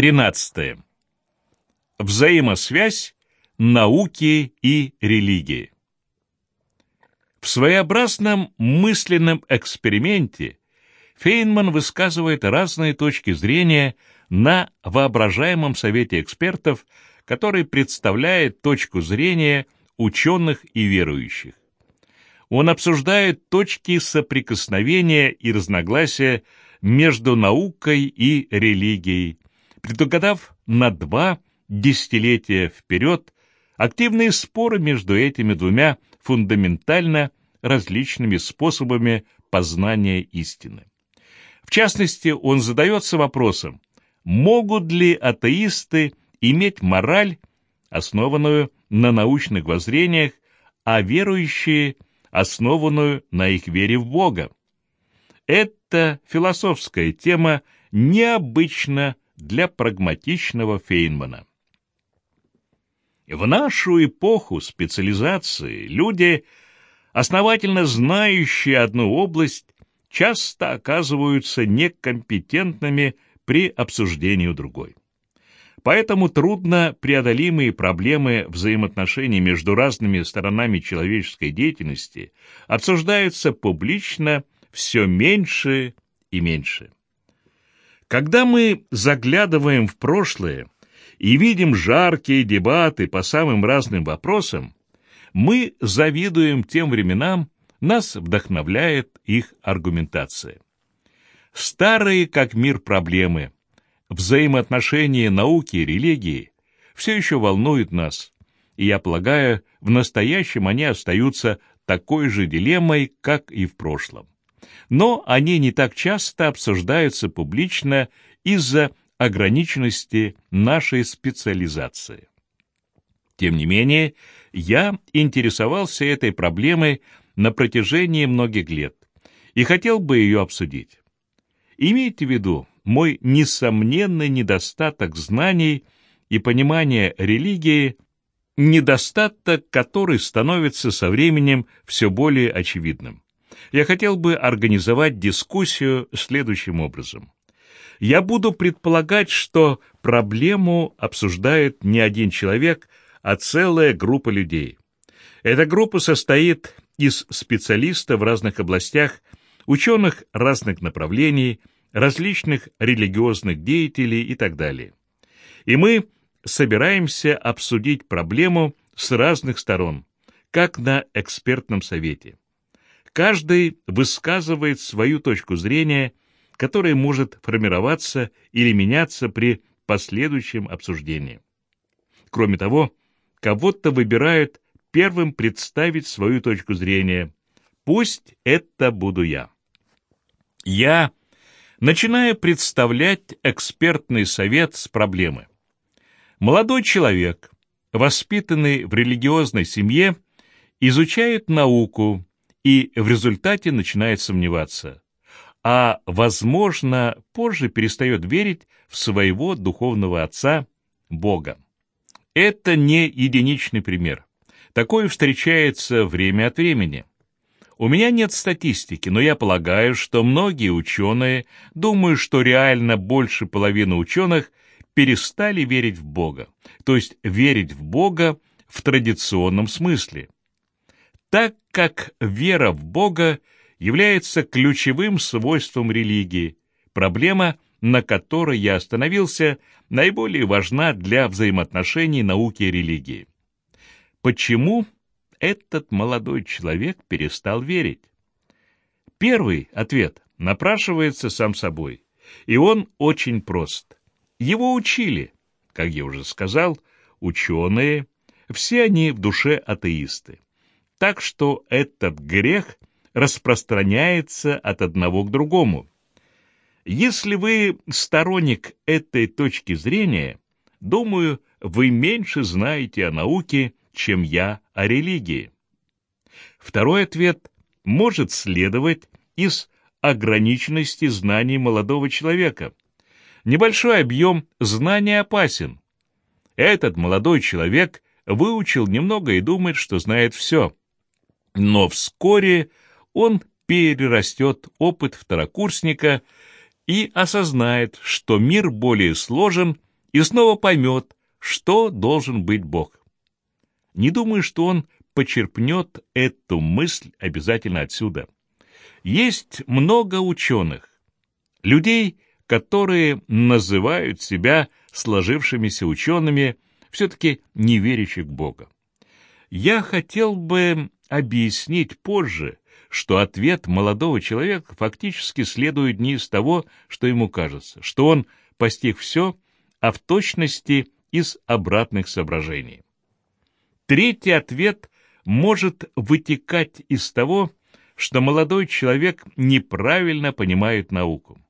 13. Взаимосвязь науки и религии. В своеобразном мысленном эксперименте Фейнман высказывает разные точки зрения на воображаемом совете экспертов, который представляет точку зрения ученых и верующих. Он обсуждает точки соприкосновения и разногласия между наукой и религией, предугадав на два десятилетия вперед активные споры между этими двумя фундаментально различными способами познания истины. В частности, он задается вопросом, могут ли атеисты иметь мораль, основанную на научных воззрениях, а верующие – основанную на их вере в Бога. Эта философская тема необычна для прагматичного Фейнмана. В нашу эпоху специализации люди, основательно знающие одну область, часто оказываются некомпетентными при обсуждении другой. Поэтому трудно преодолимые проблемы взаимоотношений между разными сторонами человеческой деятельности обсуждаются публично все меньше и меньше. Когда мы заглядываем в прошлое и видим жаркие дебаты по самым разным вопросам, мы завидуем тем временам, нас вдохновляет их аргументация. Старые как мир проблемы – взаимоотношения науки и религии все еще волнуют нас, и я полагаю, в настоящем они остаются такой же дилеммой, как и в прошлом. Но они не так часто обсуждаются публично из-за ограниченности нашей специализации. Тем не менее, я интересовался этой проблемой на протяжении многих лет и хотел бы ее обсудить. Имейте в виду, мой несомненный недостаток знаний и понимания религии, недостаток, который становится со временем все более очевидным. Я хотел бы организовать дискуссию следующим образом. Я буду предполагать, что проблему обсуждает не один человек, а целая группа людей. Эта группа состоит из специалистов в разных областях, ученых разных направлений, различных религиозных деятелей и так далее. И мы собираемся обсудить проблему с разных сторон, как на экспертном совете. Каждый высказывает свою точку зрения, которая может формироваться или меняться при последующем обсуждении. Кроме того, кого-то выбирают первым представить свою точку зрения. Пусть это буду я. Я начиная представлять экспертный совет с проблемы. Молодой человек, воспитанный в религиозной семье, изучает науку и в результате начинает сомневаться, а, возможно, позже перестает верить в своего духовного отца, Бога. Это не единичный пример. Такое встречается время от времени. У меня нет статистики, но я полагаю, что многие ученые думают, что реально больше половины ученых перестали верить в Бога, то есть верить в Бога в традиционном смысле. Так как вера в Бога является ключевым свойством религии, проблема, на которой я остановился, наиболее важна для взаимоотношений науки и религии. Почему этот молодой человек перестал верить? Первый ответ напрашивается сам собой, и он очень прост. Его учили, как я уже сказал, ученые, все они в душе атеисты. Так что этот грех распространяется от одного к другому. Если вы сторонник этой точки зрения, думаю, вы меньше знаете о науке, чем я о религии. Второй ответ может следовать из ограниченности знаний молодого человека. Небольшой объем знаний опасен. Этот молодой человек выучил немного и думает, что знает все. Но вскоре он перерастет опыт второкурсника и осознает, что мир более сложен, и снова поймет, что должен быть Бог. Не думаю, что он почерпнет эту мысль обязательно отсюда. Есть много ученых, людей, которые называют себя сложившимися учеными, все-таки не верящих в Бога. Я хотел бы объяснить позже, что ответ молодого человека фактически следует не из того, что ему кажется, что он постиг все, а в точности из обратных соображений. Третий ответ может вытекать из того, что молодой человек неправильно понимает науку.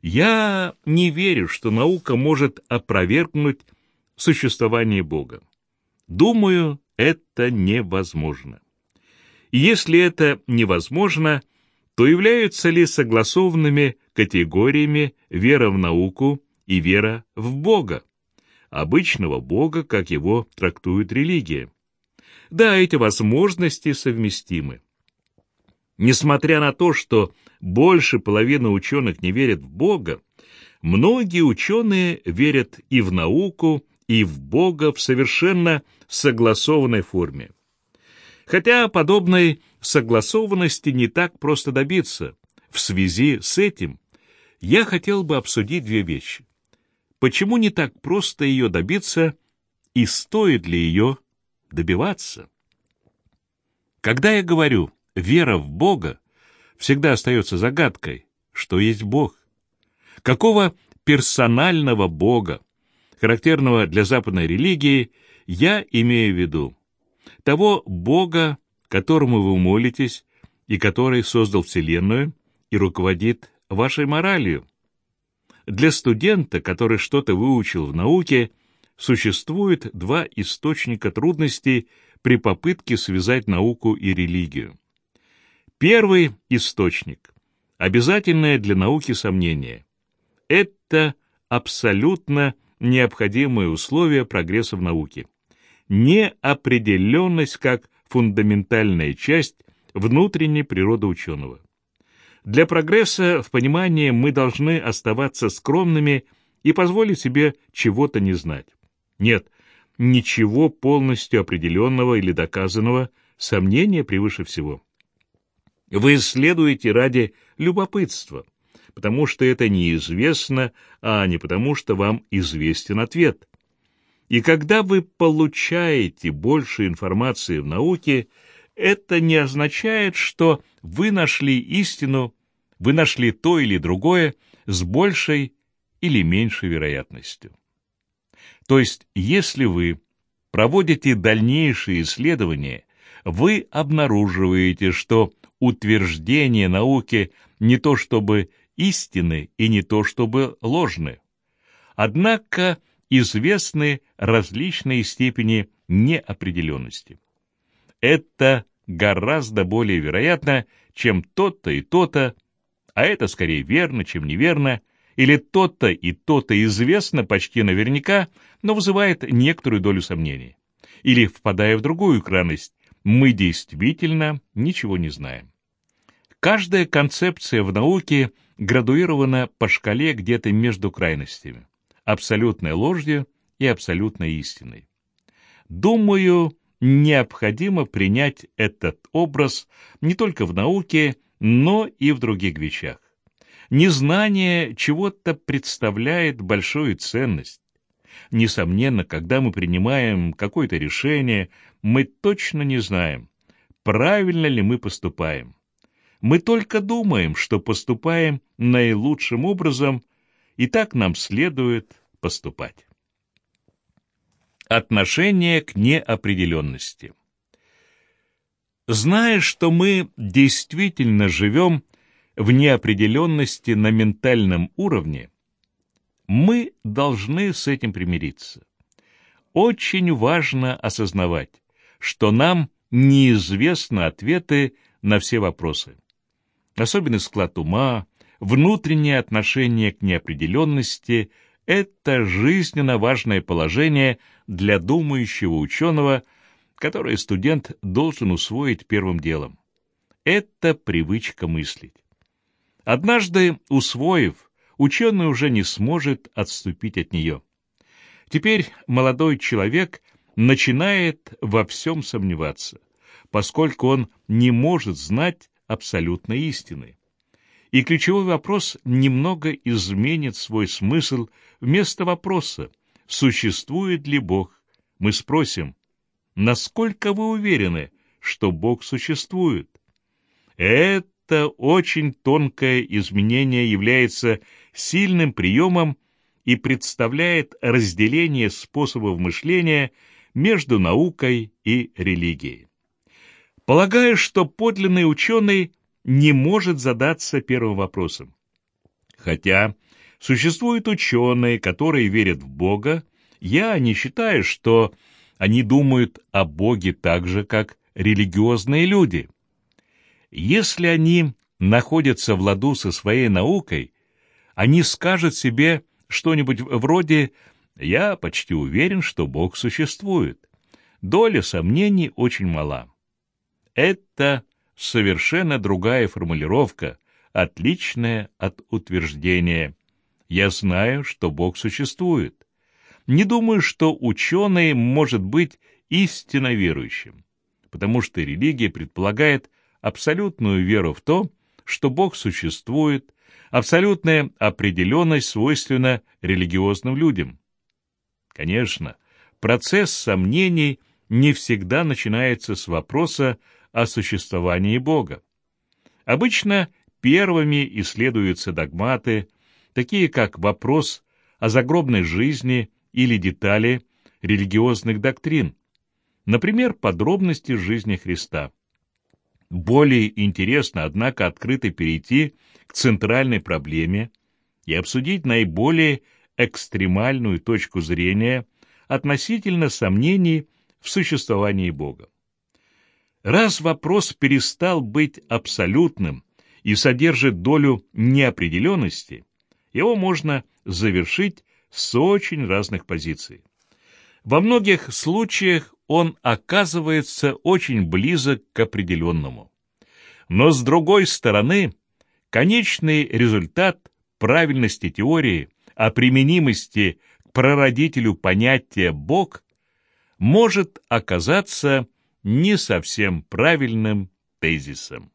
Я не верю, что наука может опровергнуть существование Бога. Думаю, это невозможно. Если это невозможно, то являются ли согласованными категориями вера в науку и вера в Бога? Обычного Бога, как его трактует религия. Да, эти возможности совместимы. Несмотря на то, что больше половины ученых не верят в Бога, многие ученые верят и в науку, и в Бога в совершенно согласованной форме. Хотя подобной согласованности не так просто добиться. В связи с этим я хотел бы обсудить две вещи. Почему не так просто ее добиться и стоит ли ее добиваться? Когда я говорю вера в Бога всегда остается загадкой, что есть Бог. Какого персонального Бога, характерного для западной религии, я имею в виду? Того Бога, которому вы молитесь и который создал Вселенную и руководит вашей моралью. Для студента, который что-то выучил в науке, существует два источника трудностей при попытке связать науку и религию. Первый источник – обязательное для науки сомнение. Это абсолютно необходимое условие прогресса в науке. Неопределенность как фундаментальная часть внутренней природы ученого. Для прогресса в понимании мы должны оставаться скромными и позволить себе чего-то не знать. Нет, ничего полностью определенного или доказанного, сомнения превыше всего. Вы исследуете ради любопытства, потому что это неизвестно, а не потому что вам известен ответ. И когда вы получаете больше информации в науке, это не означает, что вы нашли истину, вы нашли то или другое с большей или меньшей вероятностью. То есть, если вы проводите дальнейшие исследования, вы обнаруживаете, что утверждения науки не то чтобы истины и не то чтобы ложны. Однако известны различные степени неопределенности. Это гораздо более вероятно, чем то-то и то-то, а это скорее верно, чем неверно, или то-то и то-то известно почти наверняка, но вызывает некоторую долю сомнений. Или, впадая в другую крайность, мы действительно ничего не знаем. Каждая концепция в науке градуирована по шкале где-то между крайностями, абсолютной ложью и абсолютной истиной. Думаю, необходимо принять этот образ не только в науке, но и в других вещах. Незнание чего-то представляет большую ценность. Несомненно, когда мы принимаем какое-то решение, мы точно не знаем, правильно ли мы поступаем. Мы только думаем, что поступаем наилучшим образом, и так нам следует поступать. Отношение к неопределенности. Зная, что мы действительно живем в неопределенности на ментальном уровне, мы должны с этим примириться. Очень важно осознавать, что нам неизвестны ответы на все вопросы. Особенный склад ума, внутреннее отношение к неопределенности – это жизненно важное положение для думающего ученого, которое студент должен усвоить первым делом. Это привычка мыслить. Однажды, усвоив, ученый уже не сможет отступить от нее. Теперь молодой человек начинает во всем сомневаться, поскольку он не может знать абсолютной истины. И ключевой вопрос немного изменит свой смысл вместо вопроса «Существует ли Бог?» Мы спросим «Насколько вы уверены, что Бог существует?» Это очень тонкое изменение является сильным приемом и представляет разделение способов мышления между наукой и религией. Полагаю, что подлинный ученый не может задаться первым вопросом. Хотя существуют ученые, которые верят в Бога, я не считаю, что они думают о Боге так же, как религиозные люди. Если они находятся в ладу со своей наукой, они скажут себе что-нибудь вроде «Я почти уверен, что Бог существует». Доля сомнений очень мала. Это совершенно другая формулировка, отличная от утверждения «я знаю, что Бог существует». Не думаю, что ученый может быть истинно верующим, потому что религия предполагает абсолютную веру в то, что Бог существует, абсолютная определенность свойственна религиозным людям. Конечно, процесс сомнений не всегда начинается с вопроса о существовании Бога. Обычно первыми исследуются догматы, такие как вопрос о загробной жизни или детали религиозных доктрин, например, подробности жизни Христа. Более интересно, однако, открыто перейти к центральной проблеме и обсудить наиболее экстремальную точку зрения относительно сомнений в существовании Бога. Раз вопрос перестал быть абсолютным и содержит долю неопределенности, его можно завершить с очень разных позиций. Во многих случаях он оказывается очень близок к определенному. Но с другой стороны, конечный результат правильности теории о применимости к прародителю понятия «Бог» может оказаться не совсем правильным тезисом.